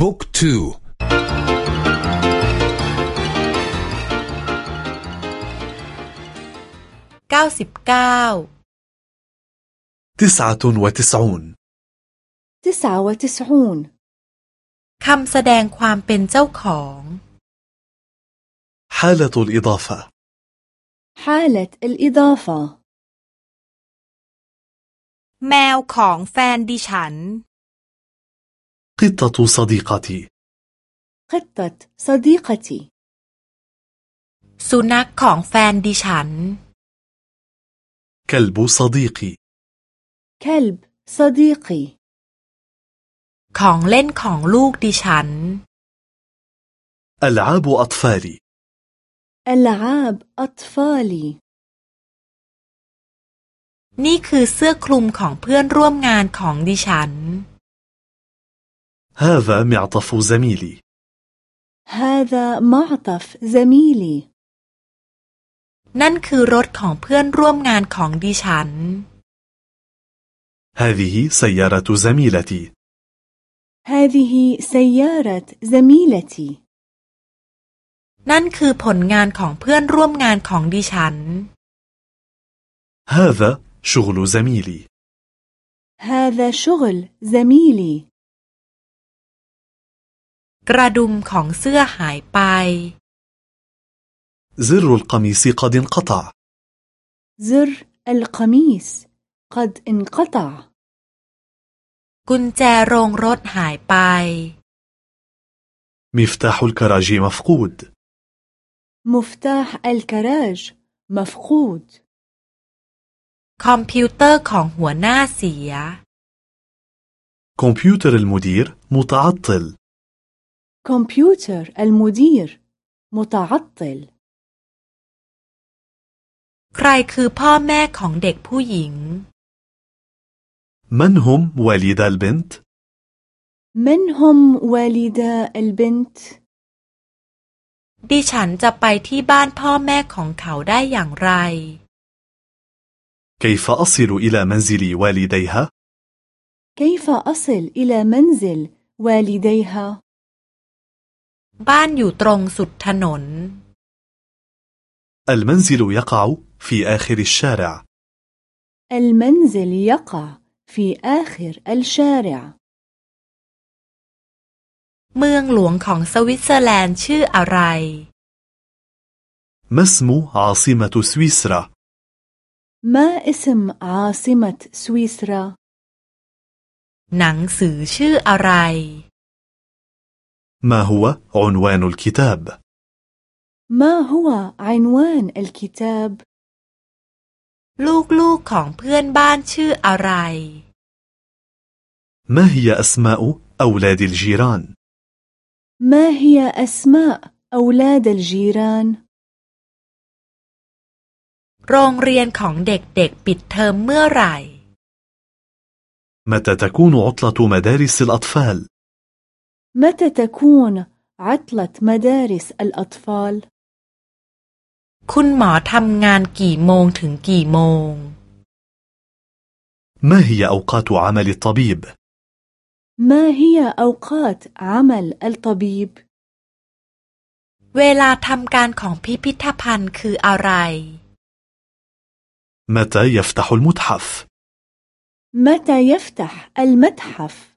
บุ๊กทูเก้าสิบเก้า تسعة وتسعون تسعة وتسعون คำแสดงความเป็นเจ้าของ حالة الإضافة حالة الإضافة แมวของแฟนดิฉัน قطة صديقتي قطة صديقتي สุนัขของแฟนดิฉัน كلب صديقي كلب صديقي ของเล่นของลูกดิฉัน ألعاب أطفالي ألعاب أطفالي นี่คือเสื้อคลุมของเพื่อนร่วมงานของดิฉัน هذا معطف زميلي هذا معطف زميلي นั่นคือรถของเพื่อนร่วมงานของดิฉัน هذه سيارة زميلتي هذه سيارة زميلتي นั่นคือผลงานของเพื่อนร่วมงานของดิฉัน هذا شغل زميلي هذا شغل زميلي กระดุมของเสื้อหายไป زر القميص قد انقطع زر القميص قد انقطع กุญแจโรงรถหายไป مفتاح الكراج مفقود مفتاح الكراج مفقود คอมพิวเตอร์ของหัวหน้าเสีย كمبيوتر المدير متعطل كمبيوتر المدير متعطل ใครคือพ่อแม่ของเด็กผู้หญิง من هم والدا البنت؟ من هم والدا البنت ดิฉันจะไปที่บ้านพ่อแม่ของเขาได้อย่างไร كيف أصل إلى منزل والديها؟ كيف أصل إلى منزل والديها บ้านอยู่ตรงสุดถนน المنزل يقع في آخر الشارع المنزل يقع في آخر الشارع เมืองหลวงของสวิตเซอร์แลนด์ชื่ออะไร ما اسم عاصمة سويسرا؟ ما اسم عاصمة سويسرا؟ หนังสือชื่ออะไร ما هو عنوان الكتاب؟ ما هو عنوان الكتاب؟ ลูกๆของเพื่อนบ้านชื่ออะไร ما هي أسماء أولاد الجيران؟ ما هي أسماء أولاد الجيران؟ โรงเรียนของเด็กๆปิดเทอมเมื่อไหร่ متى تكون عطلة مدارس الأطفال؟ متى تكون عطلة مدارس الأطفال؟ คุณหมอทำงานกี่โมงถึงกี่โมง ما هي أوقات عمل الطبيب؟ ما هي أوقات عمل الطبيب؟ เวลาทำการของพิพิธภัณฑ์คืออะไร متى يفتح المتحف؟ متى يفتح المتحف؟